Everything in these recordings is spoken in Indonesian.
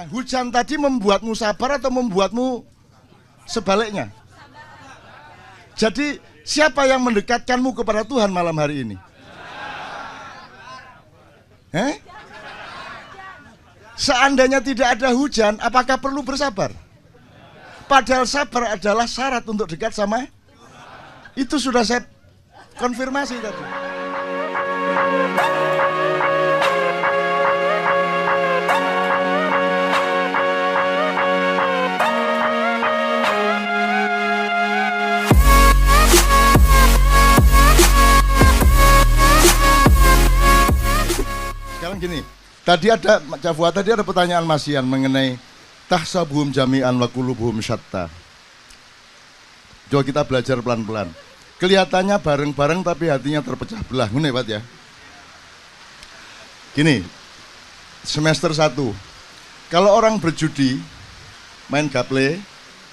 Nah, hujan tadi membuatmu sabar atau membuatmu sebaliknya? Jadi, siapa yang mendekatkanmu kepada Tuhan malam hari ini? Eh? Seandainya tidak ada hujan, apakah perlu bersabar? Padahal sabar adalah syarat untuk dekat sama itu sudah saya konfirmasi tadi. Tadi ada Cavua tadi ada pertanyaan Masian mengenai tahsabuhum jami'an wa qulubuhum syatta. Coba kita belajar pelan-pelan. Kelihatannya bareng-bareng tapi hatinya terpecah belah. Ngene Pak ya. Gini, semester 1. Kalau orang berjudi, main gaple,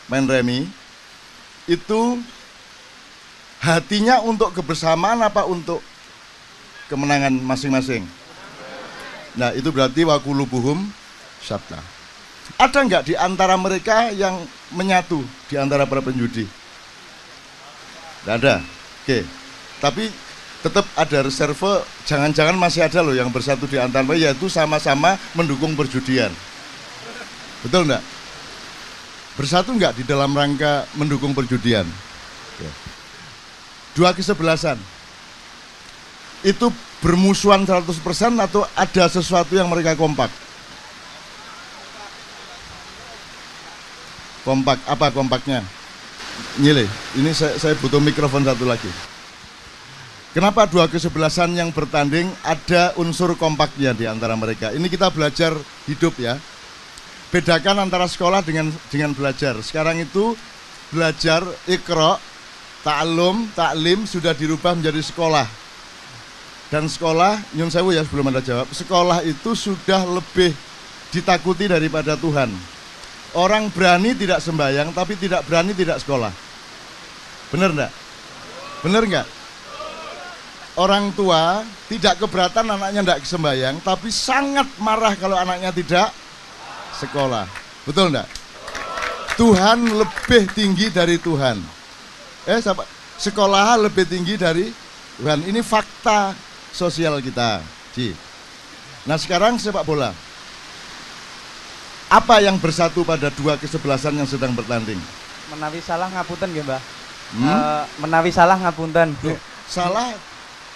main remi, itu hatinya untuk kebersamaan apa untuk kemenangan masing-masing? Nah, itu berarti wakulubuhum sabta. Ada nggak di antara mereka yang menyatu di antara para penjudi? Tidak ada. Oke. Tapi tetap ada reserve, jangan-jangan masih ada loh yang bersatu di antara mereka, yaitu sama-sama mendukung perjudian. Betul enggak? Bersatu enggak di dalam rangka mendukung perjudian? Dua kesebelasan. Itu bermusuhan 100% atau ada sesuatu yang mereka kompak? Kompak, apa kompaknya? Nyile, ini saya, saya butuh mikrofon satu lagi. Kenapa dua kesebelasan yang bertanding ada unsur kompaknya di antara mereka? Ini kita belajar hidup ya. Bedakan antara sekolah dengan dengan belajar. Sekarang itu belajar ikro, ta'lum, taklim sudah dirubah menjadi sekolah dan sekolah, nyun sewu ya sebelum Anda jawab, sekolah itu sudah lebih ditakuti daripada Tuhan. Orang berani tidak sembahyang, tapi tidak berani tidak sekolah. Bener enggak? Bener enggak? Orang tua tidak keberatan anaknya tidak sembahyang, tapi sangat marah kalau anaknya tidak sekolah. Betul enggak? Tuhan lebih tinggi dari Tuhan. Eh, sekolah lebih tinggi dari Tuhan. Ini fakta sosial kita. Ji. Nah sekarang sepak bola. Apa yang bersatu pada dua kesebelasan yang sedang bertanding? Menawi salah ngapunten ya mbak. Hmm? Uh, menawi salah ngapunten. Loh, salah,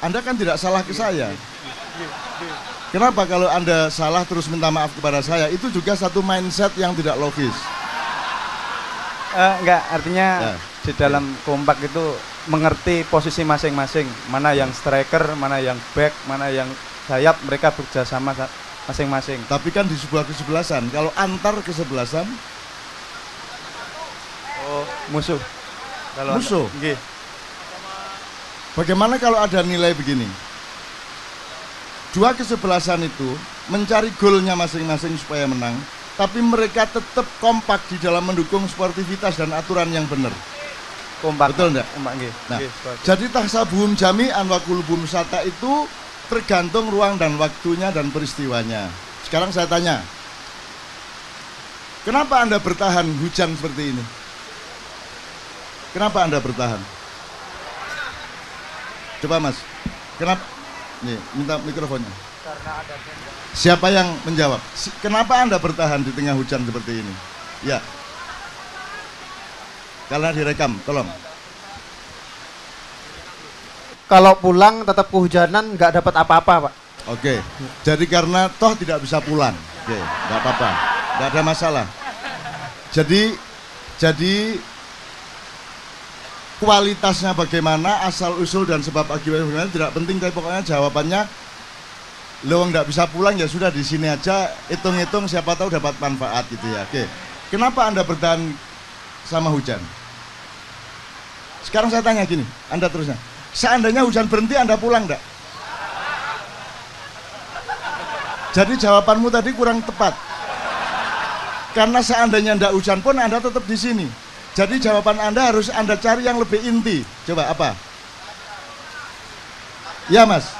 Anda kan tidak salah ke saya. Kenapa kalau Anda salah terus minta maaf kepada saya? Itu juga satu mindset yang tidak logis. Uh, enggak, artinya ya. di dalam kompak itu mengerti posisi masing-masing. Mana yang striker mana yang back mana yang sayap mereka bekerjasama masing-masing. Tapi kan di sebuah kesebelasan. Kalau antar kesebelasan oh musuh. Kalau musuh? Anda, bagaimana kalau ada nilai begini? Dua kesebelasan itu mencari golnya masing-masing supaya menang tapi mereka tetap kompak di dalam mendukung sportivitas dan aturan yang benar kompak. Betul enggak? Kompak nggih. Nah, jadi tahsabuhum jami'an wa kulubum sata itu tergantung ruang dan waktunya dan peristiwanya. Sekarang saya tanya. Kenapa Anda bertahan hujan seperti ini? Kenapa Anda bertahan? Coba Mas. Kenapa? Nih, minta mikrofonnya. Karena ada Siapa yang menjawab? Kenapa Anda bertahan di tengah hujan seperti ini? Ya. Karena direkam, tolong. Kalau pulang tetap kehujanan, nggak dapat apa-apa, Pak. Oke. Jadi karena toh tidak bisa pulang. Oke, nggak apa-apa. Nggak ada masalah. Jadi jadi kualitasnya bagaimana, asal usul dan sebab akibat bagaimana tidak penting tapi pokoknya jawabannya lo nggak bisa pulang ya sudah di sini aja hitung-hitung siapa tahu dapat manfaat gitu ya. Oke. Kenapa Anda bertahan sama hujan? Sekarang saya tanya gini, Anda terusnya. Seandainya hujan berhenti, Anda pulang enggak? Jadi jawabanmu tadi kurang tepat. Karena seandainya enggak hujan pun Anda tetap di sini. Jadi jawaban Anda harus Anda cari yang lebih inti. Coba apa? Ya Mas.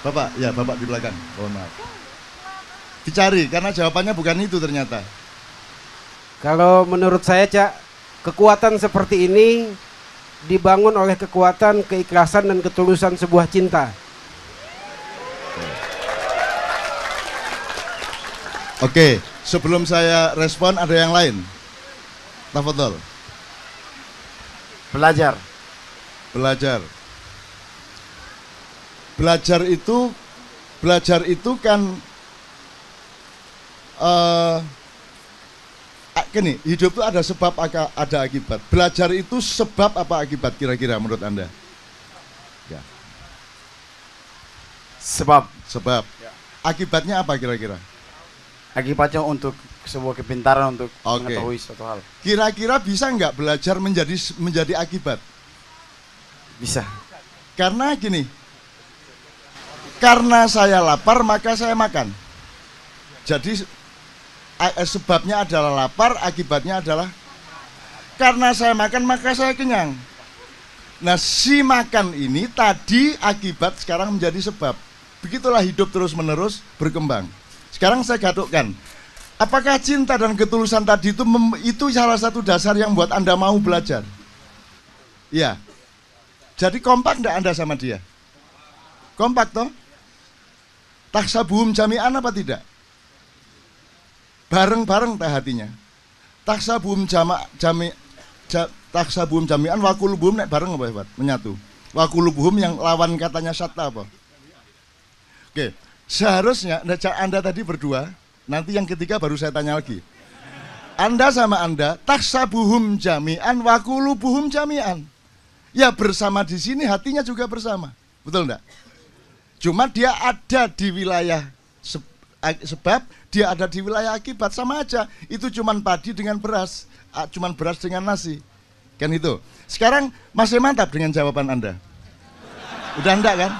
Bapak, ya Bapak di belakang. Mohon maaf. Dicari karena jawabannya bukan itu ternyata. Kalau menurut saya, Cak, kekuatan seperti ini dibangun oleh kekuatan, keikhlasan dan ketulusan sebuah cinta. Oke, sebelum saya respon ada yang lain. Tafadhol. Belajar. Belajar. Belajar itu belajar itu kan eh uh, gini, hidup itu ada sebab ada akibat. Belajar itu sebab apa akibat kira-kira menurut Anda? Ya. Sebab. Sebab. Akibatnya apa kira-kira? Akibatnya untuk sebuah kepintaran untuk Oke. mengetahui suatu hal. Kira-kira bisa nggak belajar menjadi menjadi akibat? Bisa. Karena gini, karena saya lapar maka saya makan. Jadi sebabnya adalah lapar, akibatnya adalah karena saya makan maka saya kenyang. Nah si makan ini tadi akibat sekarang menjadi sebab. Begitulah hidup terus menerus berkembang. Sekarang saya gadukkan. Apakah cinta dan ketulusan tadi itu itu salah satu dasar yang buat Anda mau belajar? Iya. Jadi kompak enggak Anda sama dia? Kompak toh? Taksabuhum jami'an apa tidak? Bareng-bareng teh hatinya. Taksabuhum jama jami ja, taksabuhum jami'an wakulubuhum nek bareng apa hebat? Menyatu. Wakulubuhum yang lawan katanya syatta apa? Oke, seharusnya Anda tadi berdua, nanti yang ketiga baru saya tanya lagi. Anda sama Anda taksabuhum jami'an wakulubuhum jami'an. Ya bersama di sini hatinya juga bersama. Betul enggak? Cuma dia ada di wilayah sebab, dia ada di wilayah akibat sama aja. Itu cuman padi dengan beras, cuman beras dengan nasi. Kan itu. Sekarang masih mantap dengan jawaban Anda. Udah enggak kan?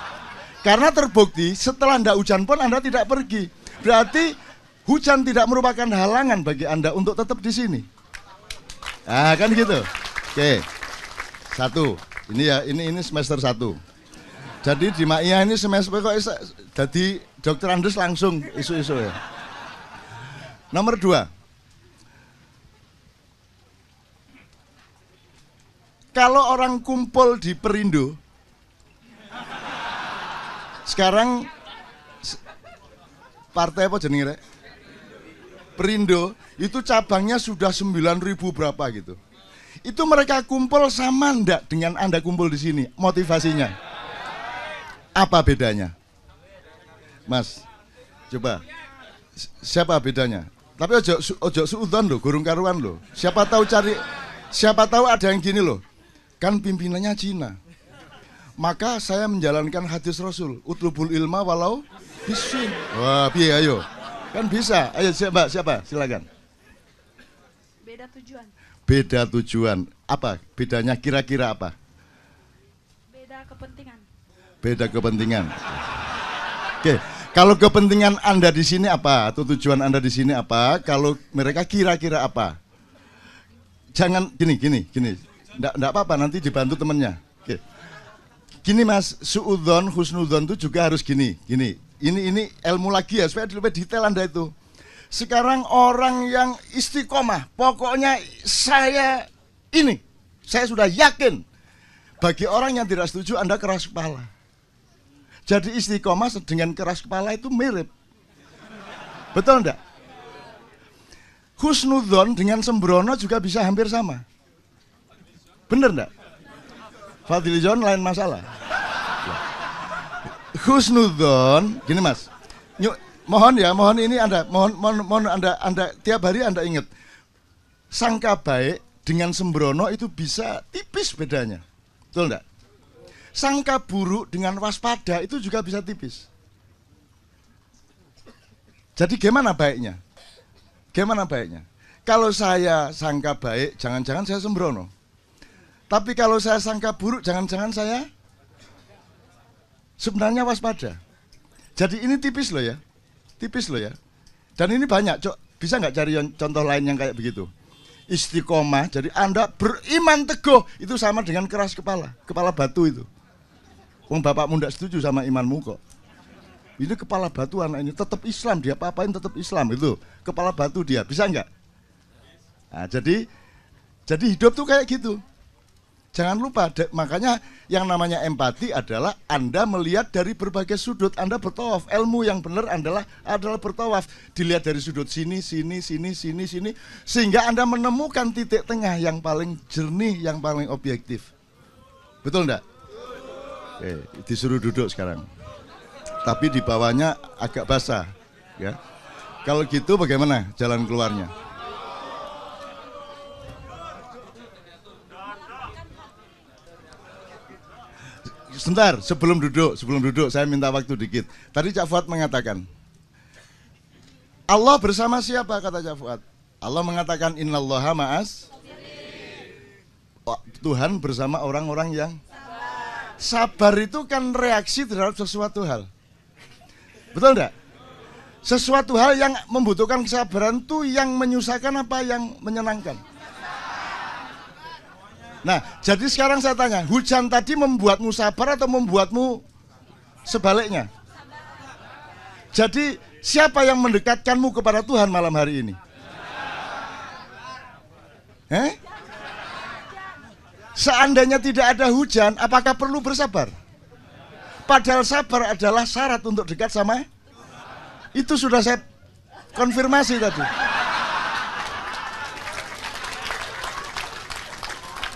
Karena terbukti setelah Anda hujan pun Anda tidak pergi. Berarti hujan tidak merupakan halangan bagi Anda untuk tetap di sini. Ah, kan gitu. Oke. Satu. Ini ya, ini ini semester satu. Jadi di Maia ini semester kok jadi dokter Andes langsung isu-isu ya. Nomor dua. Kalau orang kumpul di Perindo, sekarang partai apa jenenge rek? Perindo itu cabangnya sudah 9000 berapa gitu. Itu mereka kumpul sama ndak dengan Anda kumpul di sini? Motivasinya? Apa bedanya? Mas, coba. Siapa bedanya? Tapi ojo ojo suudon loh, gurung karuan loh. Siapa tahu cari siapa tahu ada yang gini loh. Kan pimpinannya Cina. Maka saya menjalankan hadis Rasul, utlubul ilma walau bisin. Wah, piye ayo. Kan bisa. Ayo siapa? Siapa? Silakan. beda tujuan Beda tujuan. Apa? Bedanya kira-kira apa? beda kepentingan Beda kepentingan. Oke, kalau kepentingan Anda di sini apa? Atau tujuan Anda di sini apa? Kalau mereka kira-kira apa? Jangan gini, gini, gini. Nggak, apa-apa, nanti dibantu temennya. Oke. Gini mas, suudon, husnudon itu juga harus gini, gini. Ini ini ilmu lagi ya, supaya lebih detail Anda itu. Sekarang orang yang istiqomah, pokoknya saya ini, saya sudah yakin. Bagi orang yang tidak setuju, Anda keras kepala. Jadi istiqomah dengan keras kepala itu mirip. Betul enggak? Husnudon dengan sembrono juga bisa hampir sama. Bener enggak? Fadilizon lain masalah. Ya. Husnudon, gini mas, Nyuk, mohon ya, mohon ini anda, mohon, mohon, mohon anda, anda tiap hari anda ingat, sangka baik dengan sembrono itu bisa tipis bedanya, betul enggak? Sangka buruk dengan waspada itu juga bisa tipis. Jadi gimana baiknya? Gimana baiknya? Kalau saya sangka baik, jangan-jangan saya sembrono. Tapi kalau saya sangka buruk, jangan-jangan saya sebenarnya waspada. Jadi ini tipis loh ya, tipis loh ya. Dan ini banyak, cok. Bisa nggak cari contoh lain yang kayak begitu? Istiqomah, jadi Anda beriman teguh, itu sama dengan keras kepala, kepala batu itu. Wong bapakmu ndak setuju sama imanmu kok. ini kepala batu anak ini tetap Islam dia apa-apain tetap Islam itu kepala batu dia bisa nggak nah, jadi jadi hidup tuh kayak gitu Jangan lupa, makanya yang namanya empati adalah Anda melihat dari berbagai sudut, Anda bertawaf. Ilmu yang benar adalah adalah bertawaf. Dilihat dari sudut sini, sini, sini, sini, sini, sehingga Anda menemukan titik tengah yang paling jernih, yang paling objektif. Betul enggak? Oke, disuruh duduk sekarang. Tapi di bawahnya agak basah, ya. Kalau gitu bagaimana jalan keluarnya? sebentar, sebelum duduk, sebelum duduk saya minta waktu dikit. Tadi Cak Fuad mengatakan, Allah bersama siapa kata Cak Fuad? Allah mengatakan innallaha ma'as oh, Tuhan bersama orang-orang yang sabar. itu kan reaksi terhadap sesuatu hal. Betul enggak? Sesuatu hal yang membutuhkan kesabaran itu yang menyusahkan apa yang menyenangkan? Nah, jadi sekarang saya tanya, hujan tadi membuatmu sabar atau membuatmu sebaliknya? Jadi siapa yang mendekatkanmu kepada Tuhan malam hari ini? Eh? Seandainya tidak ada hujan, apakah perlu bersabar? Padahal sabar adalah syarat untuk dekat sama itu sudah saya konfirmasi tadi.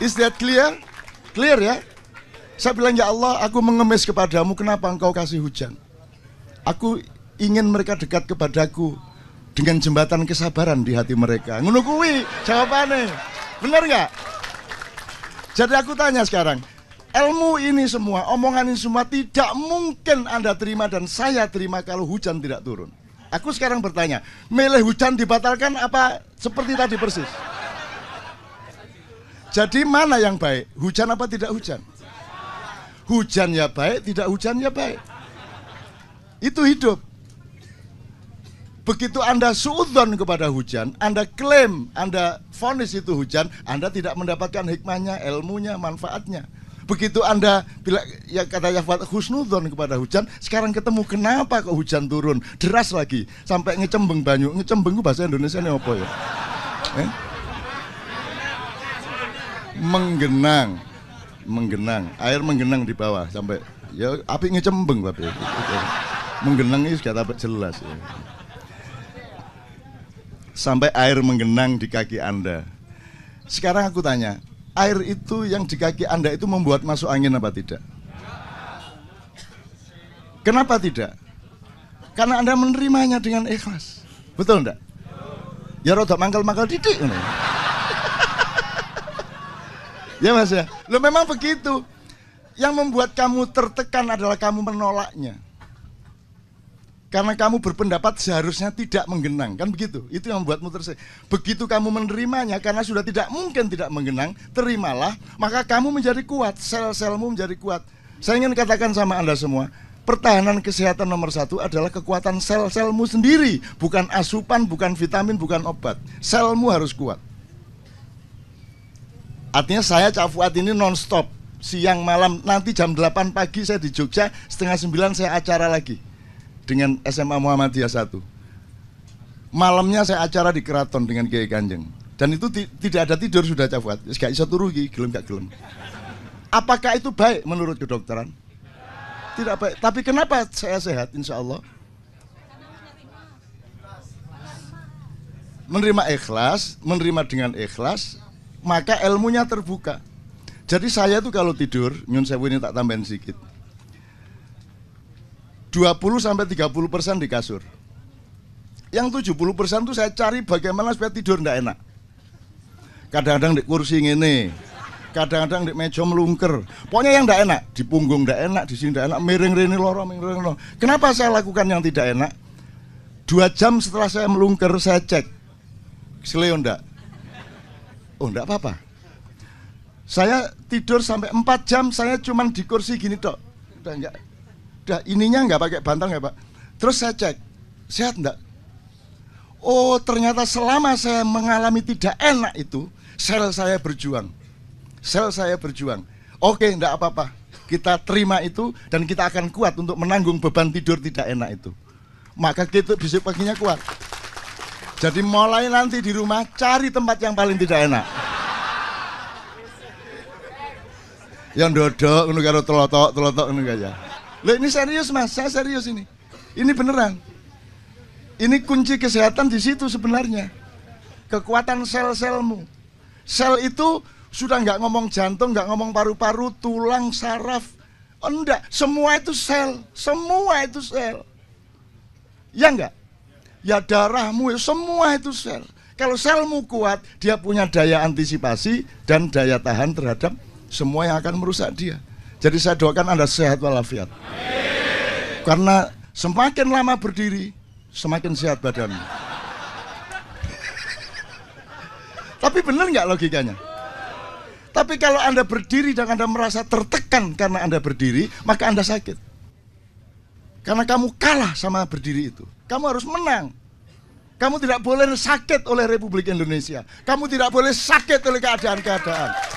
Is that clear? Clear ya? Saya bilang ya Allah, aku mengemis kepadamu, kenapa engkau kasih hujan? Aku ingin mereka dekat kepadaku dengan jembatan kesabaran di hati mereka. Ngono kuwi jawabannya. Benar nggak? Jadi aku tanya sekarang, ilmu ini semua, omongan ini semua tidak mungkin Anda terima dan saya terima kalau hujan tidak turun. Aku sekarang bertanya, milih hujan dibatalkan apa seperti tadi persis? Jadi mana yang baik? Hujan apa tidak hujan? Hujan ya baik, tidak hujan ya baik. Itu hidup. Begitu Anda suudon kepada hujan, Anda klaim, Anda vonis itu hujan, Anda tidak mendapatkan hikmahnya, ilmunya, manfaatnya. Begitu Anda bila ya kata Yafat husnudon kepada hujan, sekarang ketemu kenapa kok hujan turun deras lagi sampai ngecembeng banyu. Ngecembeng bahasa Indonesia ini apa ya? Eh? menggenang menggenang air menggenang di bawah sampai ya api ngecembeng tapi menggenang ini sudah jelas ya. Sampai air menggenang di kaki anda sekarang aku tanya air itu yang di kaki anda itu membuat masuk angin apa tidak kenapa tidak karena anda menerimanya dengan ikhlas betul enggak ya roda mangkal-mangkal didik Ya mas ya. Lo memang begitu. Yang membuat kamu tertekan adalah kamu menolaknya. Karena kamu berpendapat seharusnya tidak menggenang, kan begitu? Itu yang membuatmu terse. Begitu kamu menerimanya, karena sudah tidak mungkin tidak menggenang, terimalah, maka kamu menjadi kuat, sel-selmu menjadi kuat. Saya ingin katakan sama anda semua, pertahanan kesehatan nomor satu adalah kekuatan sel-selmu sendiri, bukan asupan, bukan vitamin, bukan obat. Selmu harus kuat. Artinya saya Cak ini non-stop siang malam nanti jam 8 pagi saya di Jogja setengah 9 saya acara lagi dengan SMA Muhammadiyah 1 malamnya saya acara di keraton dengan Kiai Kanjeng. Dan itu tidak ada tidur sudah Fuad gak bisa turu gelem gak gelem. Apakah itu baik menurut kedokteran? Tidak baik. Tapi kenapa saya sehat insya Allah? Menerima ikhlas menerima dengan ikhlas maka ilmunya terbuka. Jadi saya tuh kalau tidur, nyun sewu ini tak tambahin sedikit. 20 sampai 30 persen di kasur. Yang 70 persen tuh saya cari bagaimana supaya tidur ndak enak. Kadang-kadang di kursi ini, kadang-kadang di meja melungker. Pokoknya yang ndak enak, di punggung ndak enak, di sini ndak enak, miring rini loro, miring loro. Kenapa saya lakukan yang tidak enak? Dua jam setelah saya melungker, saya cek. Seleo ndak? Oh enggak apa-apa Saya tidur sampai 4 jam Saya cuma di kursi gini dok Udah enggak Udah ininya enggak pakai bantal enggak pak Terus saya cek Sehat enggak Oh ternyata selama saya mengalami tidak enak itu Sel saya berjuang Sel saya berjuang Oke enggak apa-apa kita terima itu dan kita akan kuat untuk menanggung beban tidur tidak enak itu. Maka kita besok paginya kuat. Jadi mulai nanti di rumah cari tempat yang paling tidak enak. Yang dodok ngono karo telotok, telotok ngono. Loh ini serius Mas, saya serius ini. Ini beneran. Ini kunci kesehatan di situ sebenarnya. Kekuatan sel-selmu. Sel itu sudah nggak ngomong jantung, nggak ngomong paru-paru, tulang, saraf. Oh, enggak, semua itu sel, semua itu sel. Ya enggak? Ya darahmu, ya semua itu sel. Kalau selmu kuat, dia punya daya antisipasi dan daya tahan terhadap semua yang akan merusak dia. Jadi saya doakan Anda sehat walafiat. Karena semakin lama berdiri, semakin sehat badanmu. Tapi benar nggak logikanya? Tapi kalau Anda berdiri dan Anda merasa tertekan karena Anda berdiri, maka Anda sakit. Karena kamu kalah sama berdiri itu. Kamu harus menang. Kamu tidak boleh sakit oleh Republik Indonesia. Kamu tidak boleh sakit oleh keadaan-keadaan.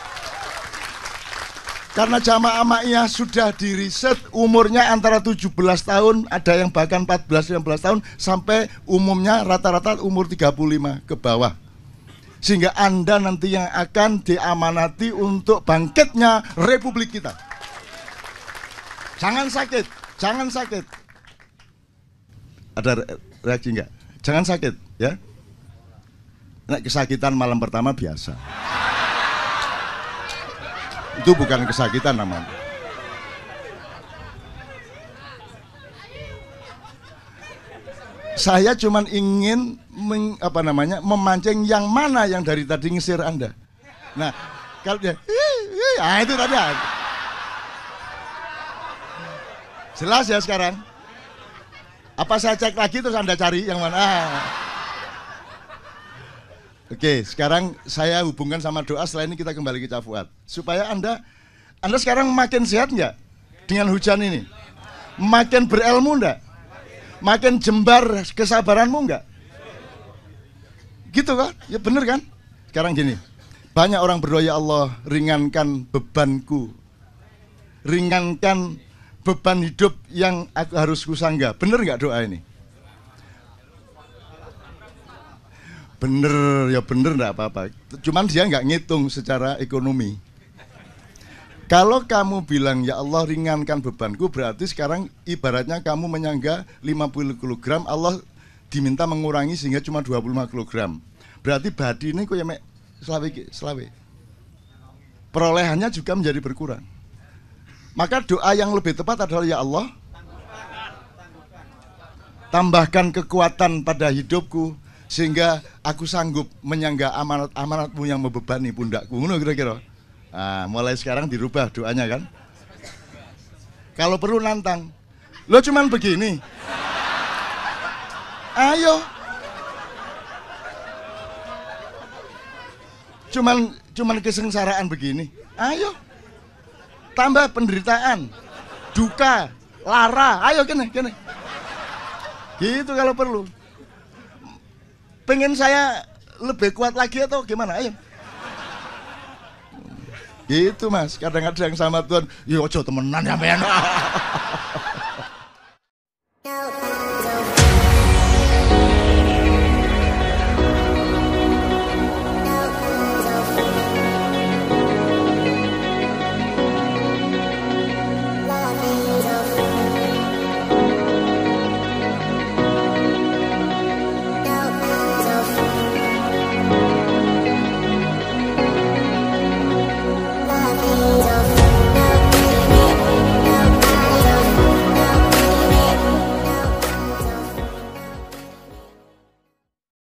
Karena jamaah ma'iyah sudah diriset umurnya antara 17 tahun, ada yang bahkan 14-15 tahun sampai umumnya rata-rata umur 35 ke bawah. Sehingga Anda nanti yang akan diamanati untuk bangkitnya republik kita. Jangan sakit, jangan sakit. Ada reaksi enggak? Jangan sakit, ya. Nek kesakitan malam pertama biasa. Itu bukan kesakitan namanya. Saya cuman ingin meng, apa namanya memancing yang mana yang dari tadi ngisir Anda. Nah, kalau dia ah itu tadi. Jelas ya sekarang? Apa saya cek lagi terus Anda cari yang mana? Ah. Oke, sekarang saya hubungkan sama doa setelah ini kita kembali ke Cafuat. Supaya Anda Anda sekarang makin sehat nggak dengan hujan ini? Makin berilmu enggak? Makin jembar kesabaranmu enggak? Gitu kan? Ya bener kan? Sekarang gini, banyak orang berdoa ya Allah ringankan bebanku, ringankan beban hidup yang aku harus kusangga. Bener nggak doa ini? Bener ya bener nggak apa-apa. Cuman dia nggak ngitung secara ekonomi. Kalau kamu bilang ya Allah ringankan bebanku berarti sekarang ibaratnya kamu menyangga 50 kg Allah diminta mengurangi sehingga cuma 25 kg. Berarti badi ini kok ya mek selawe selawe. Perolehannya juga menjadi berkurang. Maka doa yang lebih tepat adalah ya Allah tambahkan kekuatan pada hidupku sehingga aku sanggup menyangga amanat-amanatmu yang membebani pundakku. Ngono kira-kira. Nah, mulai sekarang dirubah doanya kan. Kalau perlu nantang. Lo cuman begini. Ayo. Cuman cuman kesengsaraan begini. Ayo. Tambah penderitaan. Duka, lara. Ayo kene, kene. Gitu kalau perlu pengen saya lebih kuat lagi atau gimana? Ayo. Gitu mas, kadang-kadang sama Tuhan, yo ojo temenan ya men.